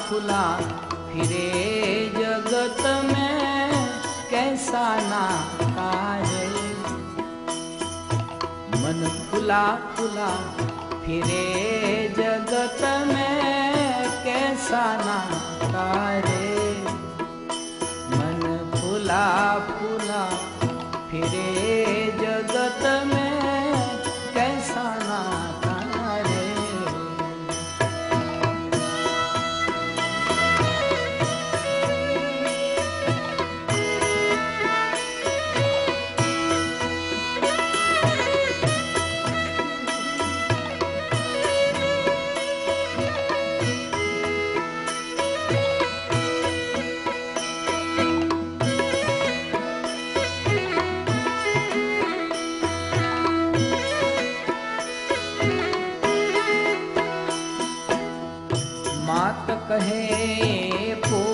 फुला फिरे जगत में कैसा ना कार्य मन फुला फुला फिरे जगत में कैसा ना कार्य मन फुला फुला फिरे मात कहे पुत्र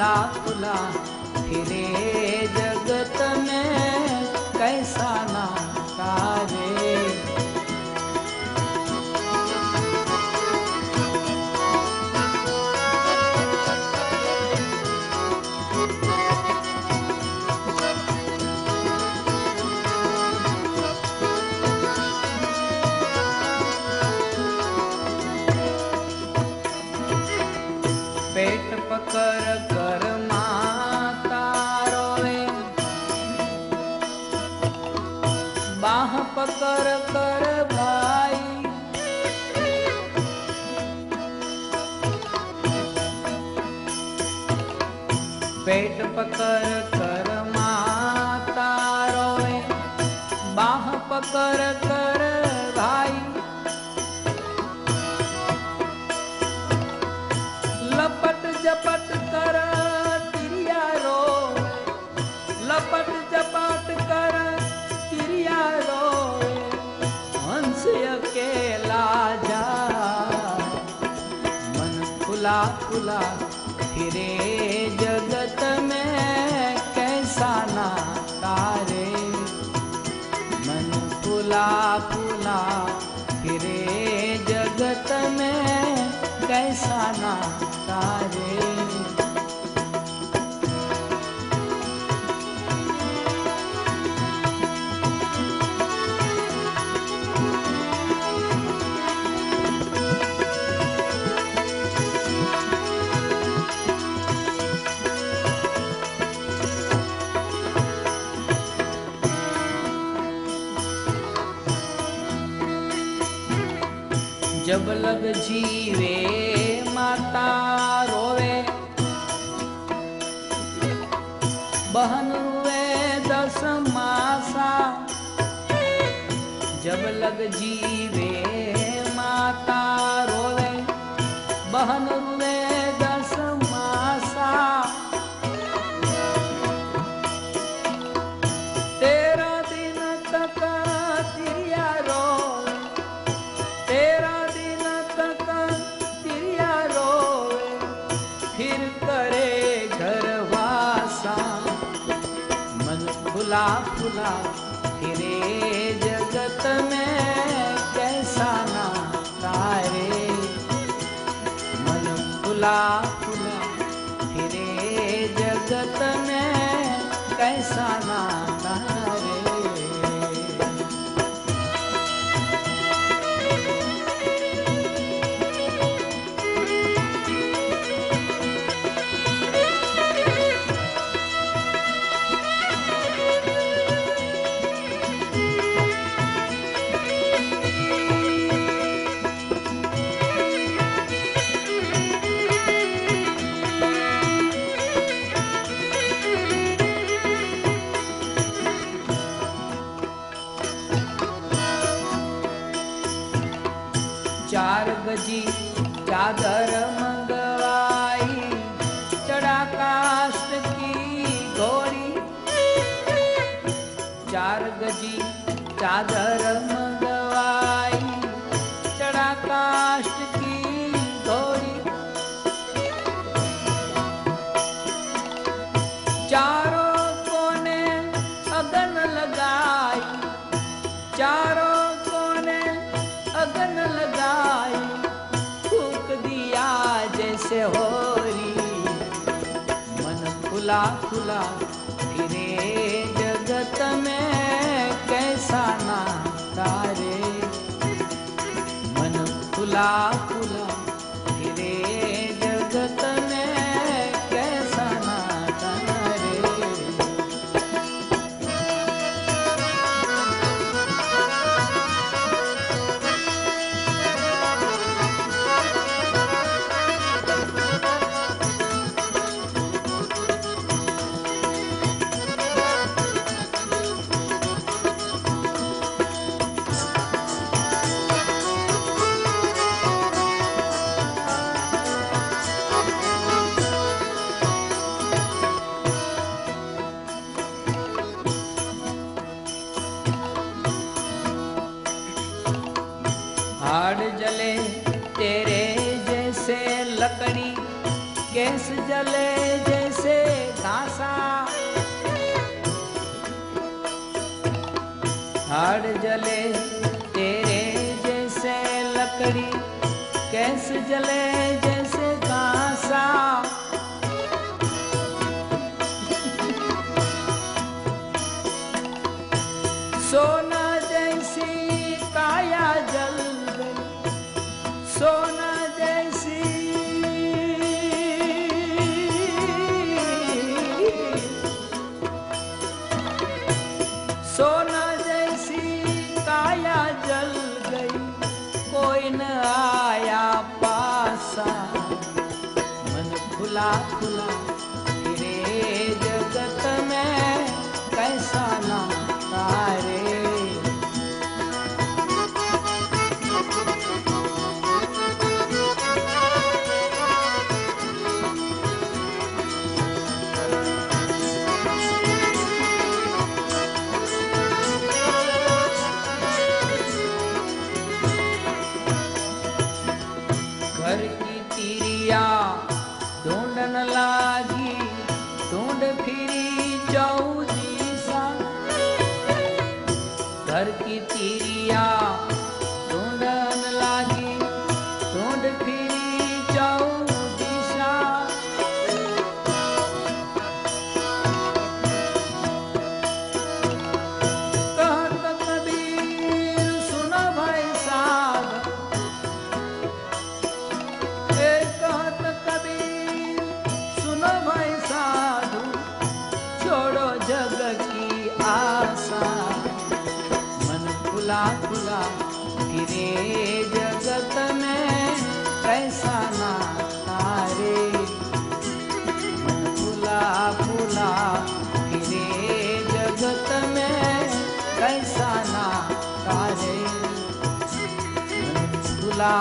फुला फुला फिरे जगत में कैसा ना पेट पकड़ कर भाई। पेट पकड़ कर माता रोए बाह पकड़ फुला फुला फिरे जगत में कैसा ना तारे मन फुला फुला फिरे जगत में कैसा ना तारे जब लग जीवे, माता रोवे। बहन रुए दस मासा। जब लग जीवे, माता रोवे। बहन रुए फुला गजी चादर मंगवाई, चढ़ा काष्ट की घोड़ी। चारों कोने अगन लगाई, चारों कोने अगन लगाई, फूक दिया जैसे होरी मन खुला खुला खुला गैस जले जैसे घासा हाड़ जले तेरे जैसे लकड़ी गैस जले जैसे घासा सोना मन खुला खुला। फिरे जगत में कैसा ना तारे घर ढूंढन लागी ढूंढ फिरी जाऊ सा। घर की तिरिया खुला फिरे जगत में कैसा ना तारे फुला खुला फिरे जगत में कैसा ना तारे खुला